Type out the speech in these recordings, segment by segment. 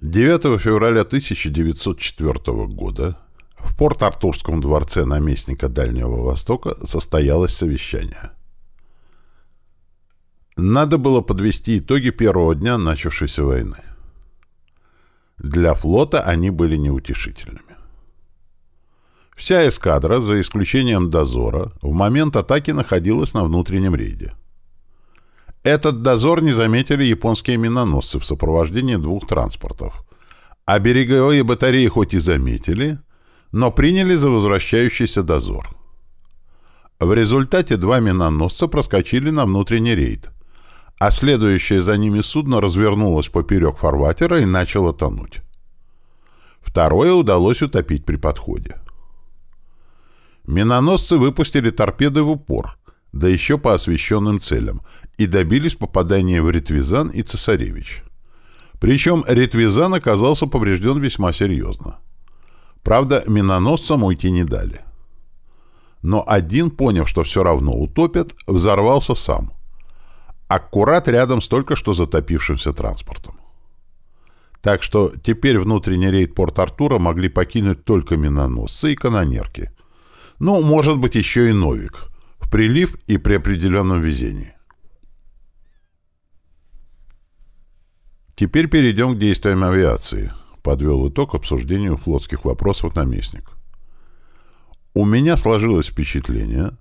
9 февраля 1904 года в Порт-Артурском дворце наместника Дальнего Востока состоялось совещание. Надо было подвести итоги первого дня начавшейся войны. Для флота они были неутешительными. Вся эскадра, за исключением дозора, в момент атаки находилась на внутреннем рейде. Этот дозор не заметили японские миноносцы в сопровождении двух транспортов. А береговые батареи хоть и заметили, но приняли за возвращающийся дозор. В результате два миноносца проскочили на внутренний рейд, а следующее за ними судно развернулось поперек фарватера и начало тонуть. Второе удалось утопить при подходе. Миноносцы выпустили торпеды в упор, да еще по освещенным целям, и добились попадания в Ритвизан и Цесаревич. Причем Ритвизан оказался поврежден весьма серьезно. Правда, миноносцам уйти не дали. Но один, поняв, что все равно утопят, взорвался сам. Аккурат рядом с только что затопившимся транспортом. Так что теперь внутренний рейд Порт-Артура могли покинуть только миноносцы и канонерки. Ну, может быть, еще и Новик. В прилив и при определенном везении. Теперь перейдем к действиям авиации, подвел итог обсуждению флотских вопросов наместник. У меня сложилось впечатление,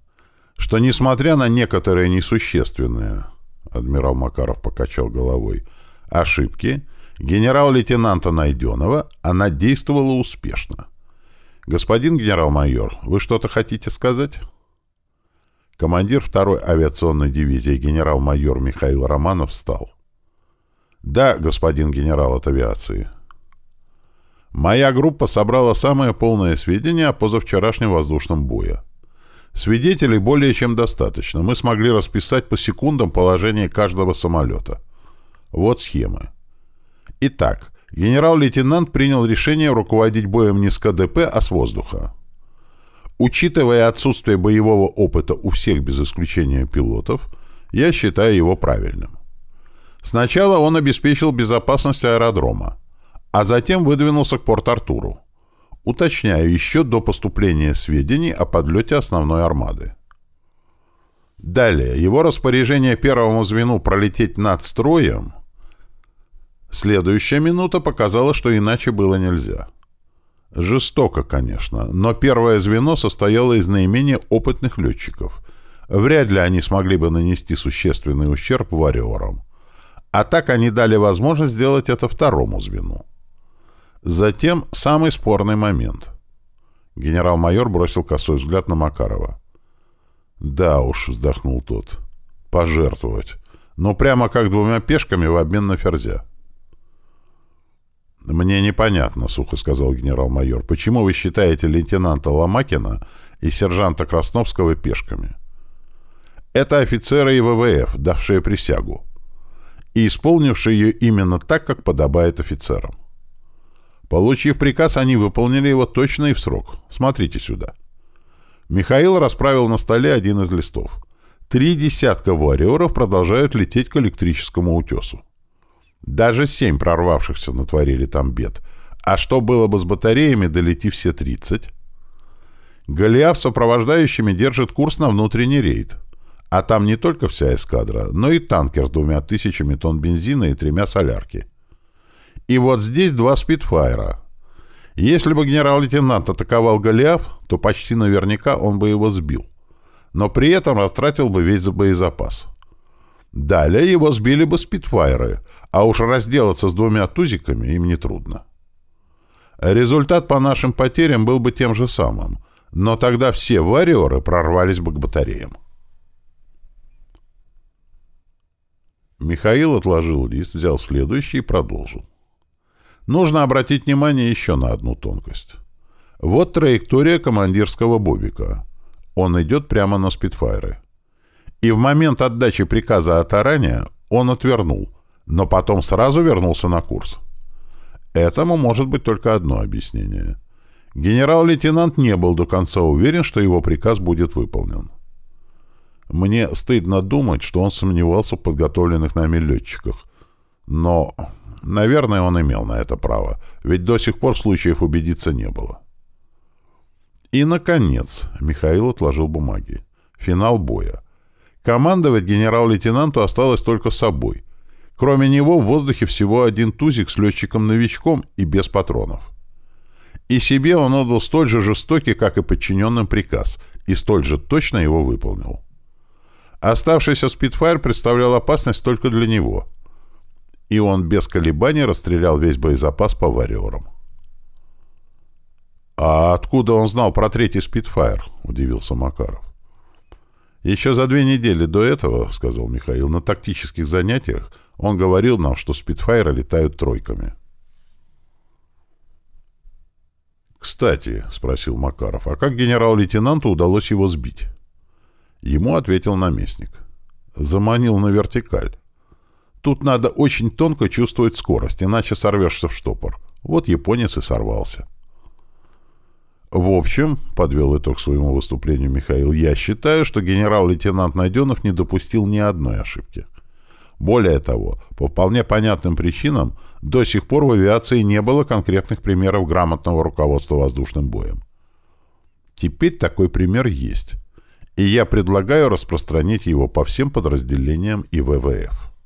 что, несмотря на некоторые несущественные, адмирал Макаров покачал головой, ошибки, генерал-лейтенанта Найденова она действовала успешно. Господин генерал-майор, вы что-то хотите сказать? Командир второй авиационной дивизии генерал-майор Михаил Романов встал. Да, господин генерал от авиации. Моя группа собрала самые полные сведения о позавчерашнем воздушном бое. Свидетелей более чем достаточно. Мы смогли расписать по секундам положение каждого самолета. Вот схемы. Итак, генерал-лейтенант принял решение руководить боем не с КДП, а с воздуха. Учитывая отсутствие боевого опыта у всех без исключения пилотов, я считаю его правильным. Сначала он обеспечил безопасность аэродрома, а затем выдвинулся к Порт-Артуру. Уточняю, еще до поступления сведений о подлете основной армады. Далее, его распоряжение первому звену пролететь над строем. Следующая минута показала, что иначе было нельзя. Жестоко, конечно, но первое звено состояло из наименее опытных летчиков. Вряд ли они смогли бы нанести существенный ущерб вариорам. А так они дали возможность сделать это второму звену. Затем самый спорный момент. Генерал-майор бросил косой взгляд на Макарова. «Да уж», — вздохнул тот, — «пожертвовать. Но прямо как двумя пешками в обмен на ферзя». «Мне непонятно», — сухо сказал генерал-майор, — «почему вы считаете лейтенанта Ломакина и сержанта Красновского пешками?» «Это офицеры и ВВФ, давшие присягу и исполнивший ее именно так, как подобает офицерам. Получив приказ, они выполнили его точно и в срок. Смотрите сюда. Михаил расправил на столе один из листов. Три десятка вариоров продолжают лететь к электрическому утесу. Даже семь прорвавшихся натворили там бед. А что было бы с батареями, долети все тридцать? Голиаф сопровождающими держит курс на внутренний рейд. А там не только вся эскадра, но и танкер с двумя тысячами тонн бензина и тремя солярки. И вот здесь два спидфайра. Если бы генерал-лейтенант атаковал Голиаф, то почти наверняка он бы его сбил. Но при этом растратил бы весь боезапас. Далее его сбили бы спидфайры, а уж разделаться с двумя тузиками им нетрудно. Результат по нашим потерям был бы тем же самым, но тогда все вариоры прорвались бы к батареям. Михаил отложил лист, взял следующий и продолжил. Нужно обратить внимание еще на одну тонкость. Вот траектория командирского бобика. Он идет прямо на спидфайры. И в момент отдачи приказа о таране он отвернул, но потом сразу вернулся на курс. Этому может быть только одно объяснение. Генерал-лейтенант не был до конца уверен, что его приказ будет выполнен. Мне стыдно думать, что он сомневался в подготовленных нами летчиках. Но Наверное, он имел на это право, ведь до сих пор случаев убедиться не было. И, наконец, Михаил отложил бумаги. Финал боя. Командовать генерал-лейтенанту осталось только собой. Кроме него в воздухе всего один тузик с летчиком-новичком и без патронов. И себе он отдал столь же жестокий, как и подчиненным приказ, и столь же точно его выполнил. Оставшийся Спитфайр представлял опасность только для него. И он без колебаний расстрелял весь боезапас по варьерам. «А откуда он знал про третий Спитфайр?» — удивился Макаров. «Еще за две недели до этого, — сказал Михаил, — на тактических занятиях он говорил нам, что Спитфайры летают тройками». «Кстати, — спросил Макаров, — а как генерал-лейтенанту удалось его сбить?» Ему ответил наместник. «Заманил на вертикаль. Тут надо очень тонко чувствовать скорость, иначе сорвешься в штопор. Вот японец и сорвался». В общем, подвел итог своему выступлению Михаил, я считаю, что генерал-лейтенант Найденов не допустил ни одной ошибки. Более того, по вполне понятным причинам, до сих пор в авиации не было конкретных примеров грамотного руководства воздушным боем. Теперь такой пример есть, и я предлагаю распространить его по всем подразделениям ИВВФ.